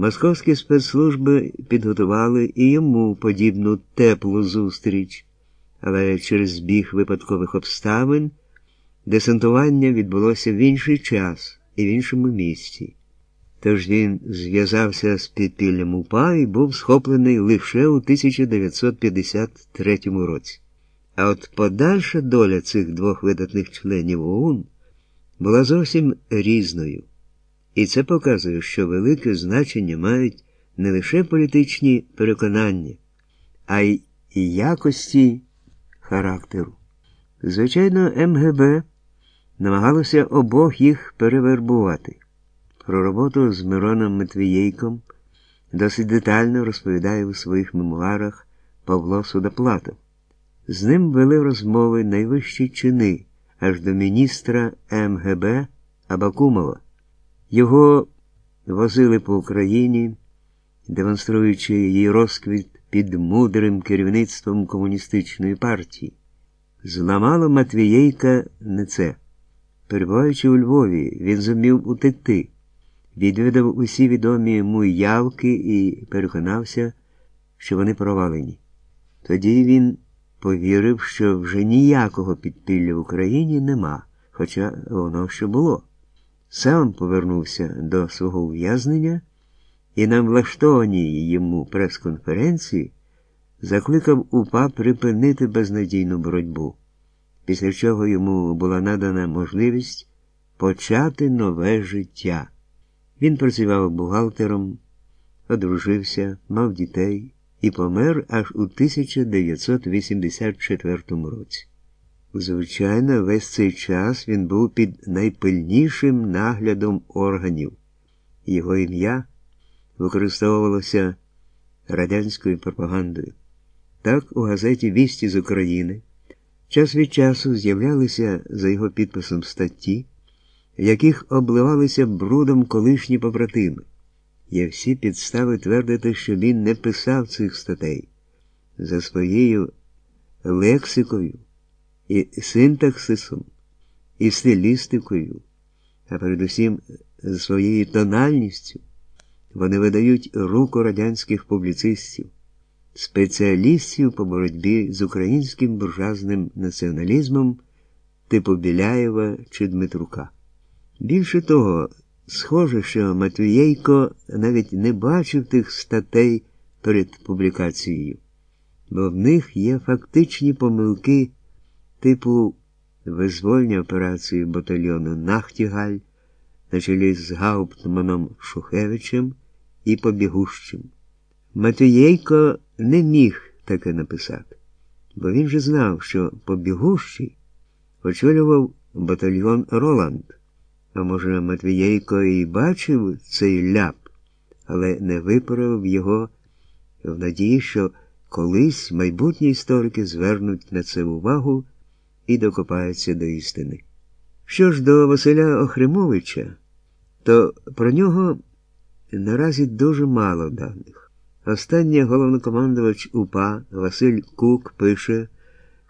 Московські спецслужби підготували і йому подібну теплу зустріч, але через збіг випадкових обставин десантування відбулося в інший час і в іншому місці. Тож він зв'язався з підпіллям УПА і був схоплений лише у 1953 році. А от подальша доля цих двох видатних членів ОУН була зовсім різною. І це показує, що велике значення мають не лише політичні переконання, а й якості характеру. Звичайно, МГБ намагалося обох їх перевербувати. Про роботу з Мироном Матвієйком досить детально розповідає у своїх мемуарах Павло Судоплатов. З ним вели розмови найвищі чини аж до міністра МГБ Абакумова. Його возили по Україні, демонструючи її розквіт під мудрим керівництвом комуністичної партії. Зламало Матвієйка не це. Перебуваючи у Львові, він зумів утекти, відвідав усі відомі йому явки і переконався, що вони провалені. Тоді він повірив, що вже ніякого підпілля в Україні нема, хоча воно ще було. Сам повернувся до свого ув'язнення і на влаштованій йому прес-конференції закликав УПА припинити безнадійну боротьбу, після чого йому була надана можливість почати нове життя. Він працював бухгалтером, одружився, мав дітей і помер аж у 1984 році. Звичайно, весь цей час він був під найпильнішим наглядом органів. Його ім'я використовувалося радянською пропагандою. Так, у газеті Вісті з України час від часу з'являлися за його підписом статті, в яких обливалися брудом колишні побратими. Є всі підстави твердити, що він не писав цих статей за своєю лексикою і синтаксисом, і стилістикою, а передусім за своєю тональністю, вони видають руку радянських публіцистів, спеціалістів по боротьбі з українським буржуазним націоналізмом типу Біляєва чи Дмитрука. Більше того, схоже, що Матвієйко навіть не бачив тих статей перед публікацією, бо в них є фактичні помилки типу визвольні операції батальйону Нахтігаль на чолі з Гауптманом Шухевичем і Побігущим. Матвієйко не міг таке написати, бо він же знав, що Побігущий очолював батальйон Роланд. А може, Матвієйко і бачив цей ляп, але не виправив його в надії, що колись майбутні історики звернуть на це увагу і докопаються до істини. Що ж до Василя Охримовича, то про нього наразі дуже мало даних. Останній головнокомандувач УПА Василь Кук пише,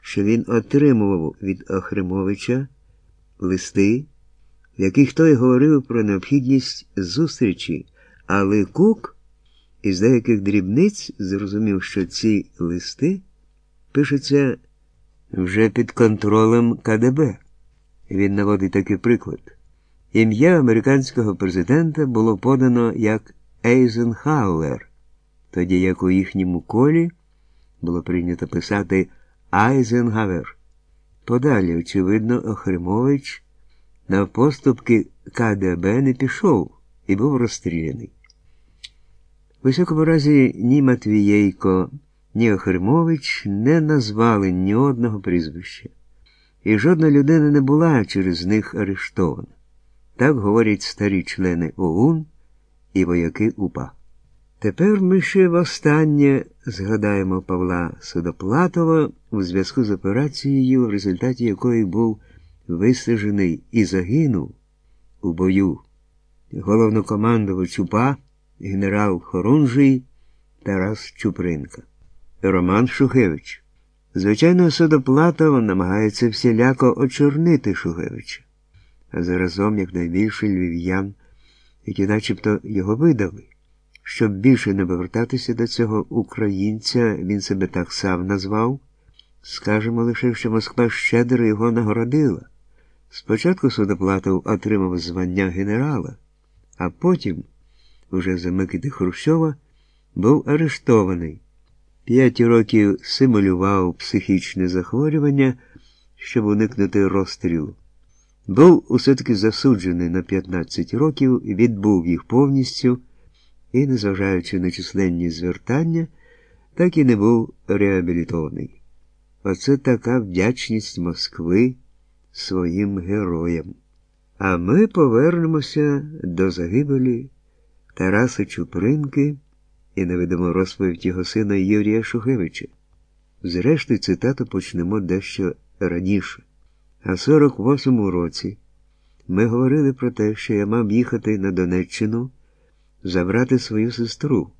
що він отримував від Охримовича листи в яких той говорив про необхідність зустрічі, але Кук із деяких дрібниць зрозумів, що ці листи пишуться вже під контролем КДБ. Він наводить такий приклад. Ім'я американського президента було подано як Ейзенхауер, тоді як у їхньому колі було прийнято писати Айзенгавер. Подалі, очевидно, Охримович на поступки КДБ не пішов і був розстріляний. У всякому разі, ні Матвієйко, ні Охримович не назвали ні одного прізвища, і жодна людина не була через них арештована. Так говорять старі члени ОУН і вояки УПА. Тепер ми ще востаннє згадаємо Павла Судоплатова у зв'язку з операцією, в результаті якої був висажений і загинув у бою головнокомандувач УПА генерал Хорунжий Тарас Чупринка. Роман Шухевич. Звичайно, Судоплатов намагається всіляко очорнити Шухевича, а заразом як найбільше львів'ян, які начебто його видали. Щоб більше не повертатися до цього українця, він себе так сам назвав. Скажемо лише, що Москва щедро його нагородила. Спочатку Судоплатов отримав звання генерала, а потім, уже за Микити Хрущова, був арештований. П'ять років симулював психічне захворювання, щоб уникнути розстрілу. Був усе таки засуджений на 15 років, відбув їх повністю і, незважаючи на численні звертання, так і не був реабілітований. Оце така вдячність Москви своїм героям. А ми повернемося до загибелі Тараса Чупринки і наведемо розповідь його сина Юрія Шухевича. Зрештою, цитату почнемо дещо раніше. А 48-му році ми говорили про те, що я мав їхати на Донеччину забрати свою сестру,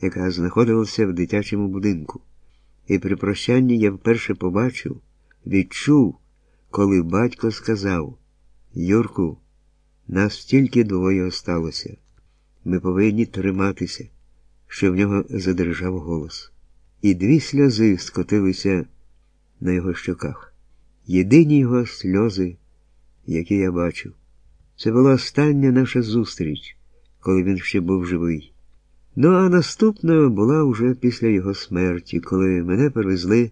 яка знаходилася в дитячому будинку. І при прощанні я вперше побачив, відчув, коли батько сказав: Юрку, нас тільки двоє осталося. Ми повинні триматися, що в нього задержав голос. І дві сльози скотилися на його щоках. Єдині його сльози, які я бачив. Це була остання наша зустріч, коли він ще був живий. Ну а наступна була вже після його смерті, коли мене привезли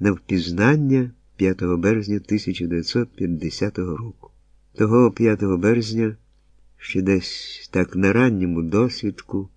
на впізнання 5 березня 1950 року. Того 5 березня, ще десь так на ранньому досвідку.